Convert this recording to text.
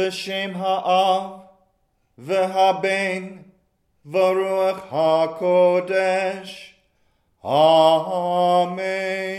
B'Shem Ha'av V'Haben V'Ruach HaKodesh. Amen.